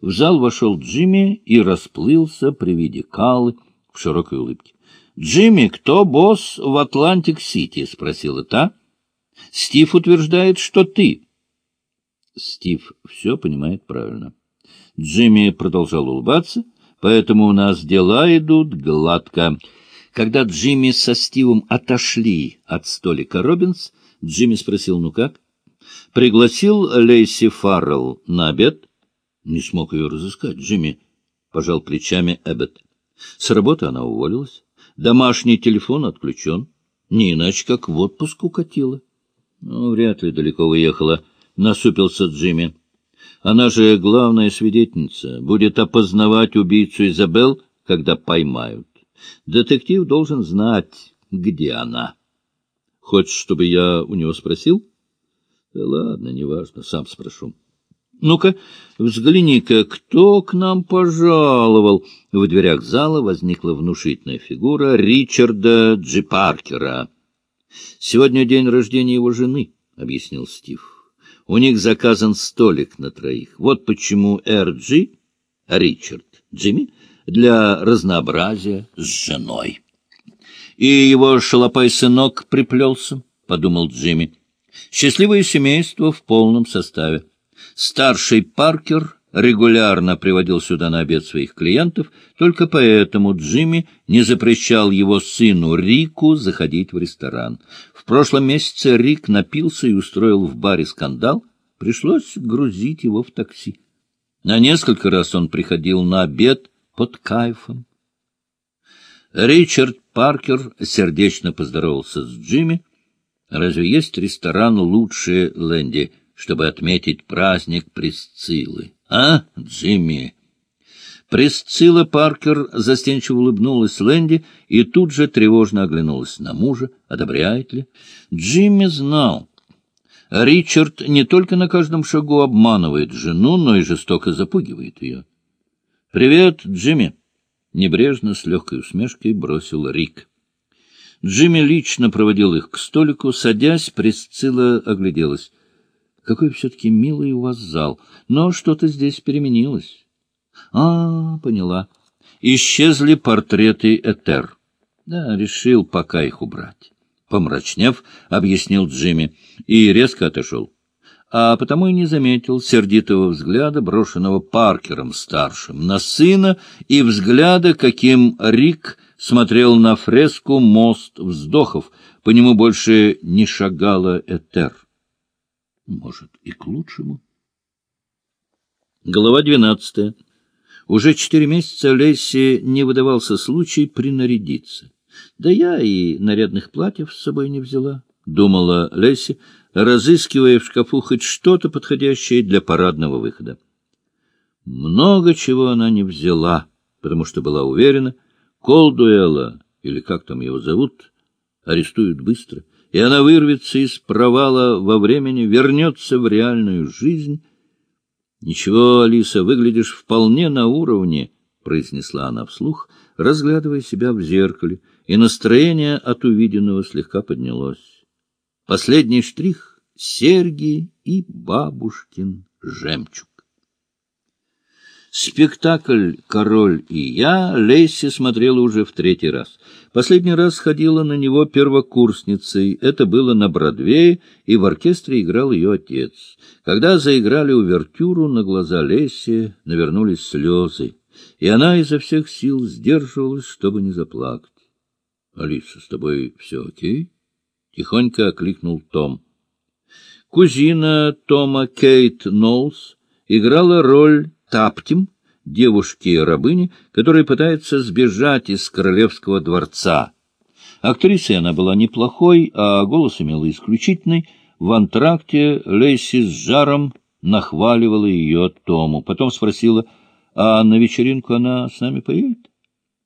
В зал вошел Джимми и расплылся при виде Калы в широкой улыбке. — Джимми, кто босс в Атлантик-Сити? — спросила та. — Стив утверждает, что ты. Стив все понимает правильно. Джимми продолжал улыбаться, поэтому у нас дела идут гладко. Когда Джимми со Стивом отошли от столика Робинс, Джимми спросил, ну как? Пригласил Лейси Фаррелл на обед? Не смог ее разыскать. Джимми пожал плечами Эббет. С работы она уволилась. Домашний телефон отключен. Не иначе, как в отпуск укатила. Ну, вряд ли далеко уехала, — насупился Джимми. Она же главная свидетельница, будет опознавать убийцу Изабел, когда поймают. Детектив должен знать, где она. Хочешь, чтобы я у него спросил? Да ладно, неважно, сам спрошу. Ну-ка, взгляни-ка, кто к нам пожаловал? В дверях зала возникла внушительная фигура Ричарда Джи Паркера. Сегодня день рождения его жены, — объяснил Стив. У них заказан столик на троих. Вот почему Р.Джи, Ричард, Джимми, для разнообразия с женой. И его шалопай-сынок приплелся, — подумал Джимми. Счастливое семейство в полном составе. Старший Паркер регулярно приводил сюда на обед своих клиентов, только поэтому Джимми не запрещал его сыну Рику заходить в ресторан. В прошлом месяце Рик напился и устроил в баре скандал. Пришлось грузить его в такси. На несколько раз он приходил на обед под кайфом. Ричард Паркер сердечно поздоровался с Джимми. «Разве есть ресторан лучше Лэнди?» Чтобы отметить праздник Пресциллы. А, Джимми? Пресцилла Паркер застенчиво улыбнулась Лэнди и тут же тревожно оглянулась на мужа, одобряет ли. Джимми знал. Ричард не только на каждом шагу обманывает жену, но и жестоко запугивает ее. — Привет, Джимми! — небрежно, с легкой усмешкой бросил Рик. Джимми лично проводил их к столику. Садясь, Пресцилла огляделась. Какой все-таки милый у вас зал. Но что-то здесь переменилось. А, поняла. Исчезли портреты Этер. Да, решил пока их убрать. Помрачнев, объяснил Джимми, и резко отошел. А потому и не заметил сердитого взгляда, брошенного Паркером-старшим, на сына и взгляда, каким Рик смотрел на фреску «Мост вздохов». По нему больше не шагала Этер. Может, и к лучшему. Глава двенадцатая. Уже четыре месяца Лесси не выдавался случай принарядиться. Да я и нарядных платьев с собой не взяла, — думала Лесси, разыскивая в шкафу хоть что-то подходящее для парадного выхода. Много чего она не взяла, потому что была уверена, Колдуэла, или как там его зовут, арестуют быстро — и она вырвется из провала во времени, вернется в реальную жизнь. — Ничего, Алиса, выглядишь вполне на уровне, — произнесла она вслух, разглядывая себя в зеркале, и настроение от увиденного слегка поднялось. Последний штрих — серьги и бабушкин жемчуг. Спектакль «Король и я» Лесси смотрела уже в третий раз. Последний раз ходила на него первокурсницей. Это было на Бродвее, и в оркестре играл ее отец. Когда заиграли увертюру, на глаза Лесси навернулись слезы, и она изо всех сил сдерживалась, чтобы не заплакать. — Алиса, с тобой все окей? — тихонько окликнул Том. Кузина Тома Кейт Ноулс играла роль Таптим, девушки-рабыни, которая пытается сбежать из королевского дворца. Актрисой она была неплохой, а голос имела исключительный. В антракте Лейси с жаром нахваливала ее Тому. Потом спросила, а на вечеринку она с нами поедет?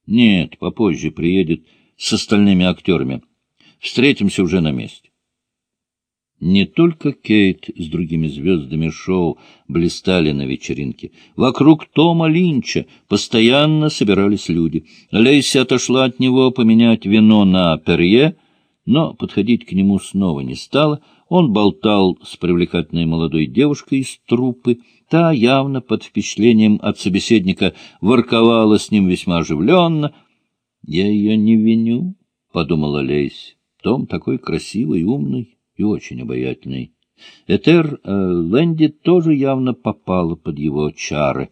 Нет, попозже приедет с остальными актерами. Встретимся уже на месте. Не только Кейт с другими звездами шоу блистали на вечеринке. Вокруг Тома Линча постоянно собирались люди. Лейси отошла от него поменять вино на перье, но подходить к нему снова не стала. Он болтал с привлекательной молодой девушкой из труппы. Та явно под впечатлением от собеседника ворковала с ним весьма оживленно. — Я ее не виню, — подумала Лейс. Том такой красивый, умный и очень обаятельный. Этер э, Лэнди тоже явно попала под его чары.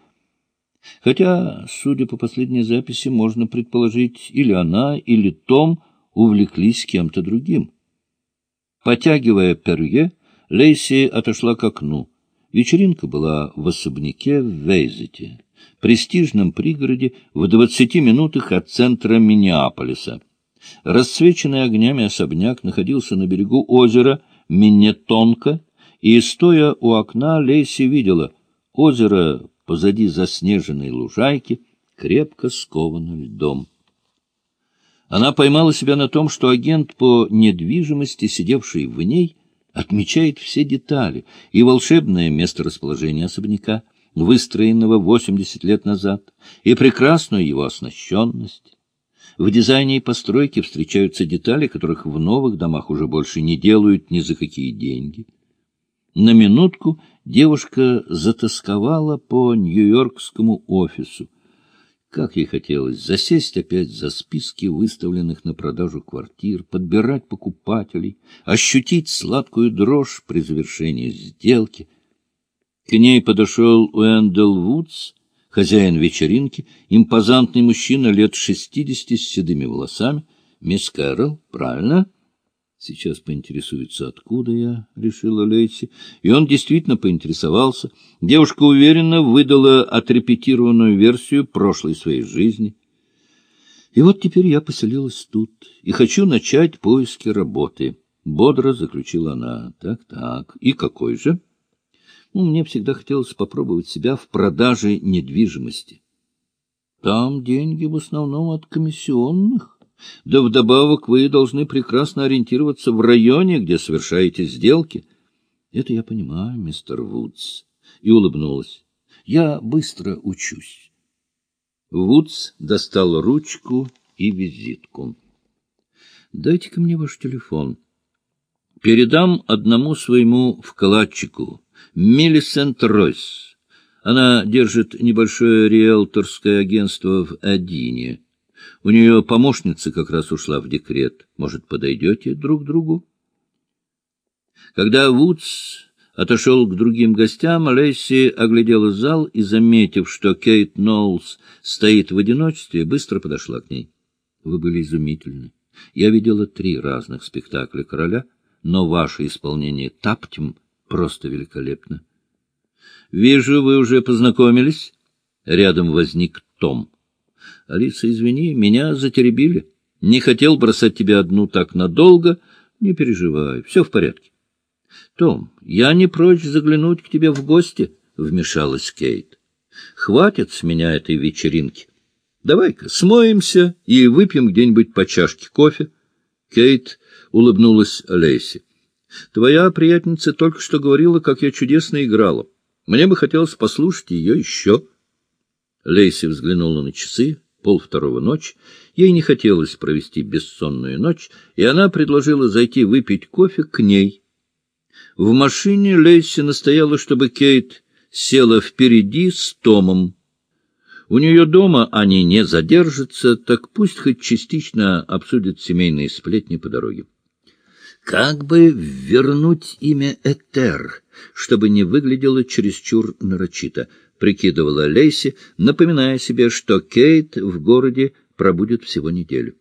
Хотя, судя по последней записи, можно предположить, или она, или Том увлеклись кем-то другим. Потягивая перье, Лейси отошла к окну. Вечеринка была в особняке в Вейзете, престижном пригороде в двадцати минутах от центра Миннеаполиса. Расцвеченный огнями особняк находился на берегу озера Миннетонка, и, стоя у окна, Лейси видела озеро позади заснеженной лужайки, крепко сковано льдом. Она поймала себя на том, что агент по недвижимости, сидевший в ней, отмечает все детали и волшебное месторасположение особняка, выстроенного 80 лет назад, и прекрасную его оснащенность. В дизайне и постройке встречаются детали, которых в новых домах уже больше не делают ни за какие деньги. На минутку девушка затасковала по нью-йоркскому офису, как ей хотелось засесть опять за списки выставленных на продажу квартир, подбирать покупателей, ощутить сладкую дрожь при завершении сделки. К ней подошел Уэндел Вудс, хозяин вечеринки, импозантный мужчина лет шестидесяти с седыми волосами. «Мисс Кэрол, правильно?» Сейчас поинтересуется, откуда я, — решила Лейси. И он действительно поинтересовался. Девушка уверенно выдала отрепетированную версию прошлой своей жизни. И вот теперь я поселилась тут и хочу начать поиски работы. Бодро заключила она. Так-так. И какой же? Ну, мне всегда хотелось попробовать себя в продаже недвижимости. Там деньги в основном от комиссионных. Да вдобавок вы должны прекрасно ориентироваться в районе, где совершаете сделки. — Это я понимаю, мистер Вудс. И улыбнулась. — Я быстро учусь. Вудс достал ручку и визитку. — Дайте-ка мне ваш телефон. Передам одному своему вкладчику, Миллисент Ройс. Она держит небольшое риэлторское агентство в Адине. У нее помощница как раз ушла в декрет. Может, подойдете друг к другу? Когда Вудс отошел к другим гостям, Лесси оглядела зал и, заметив, что Кейт Ноулс стоит в одиночестве, быстро подошла к ней. — Вы были изумительны. Я видела три разных спектакля «Короля», но ваше исполнение «Таптем» просто великолепно. — Вижу, вы уже познакомились. Рядом возник Том. Алиса, извини, меня затеребили. Не хотел бросать тебя одну так надолго. Не переживай, все в порядке. Том, я не прочь заглянуть к тебе в гости, — вмешалась Кейт. Хватит с меня этой вечеринки. Давай-ка смоемся и выпьем где-нибудь по чашке кофе. Кейт улыбнулась Лейси. Твоя приятница только что говорила, как я чудесно играла. Мне бы хотелось послушать ее еще. Лейси взглянула на часы пол второго ночи, ей не хотелось провести бессонную ночь, и она предложила зайти выпить кофе к ней. В машине Лейси настояла, чтобы Кейт села впереди с Томом. У нее дома они не задержатся, так пусть хоть частично обсудят семейные сплетни по дороге. Как бы вернуть имя Этер, чтобы не выглядело чересчур нарочито —— прикидывала Лейси, напоминая себе, что Кейт в городе пробудет всего неделю.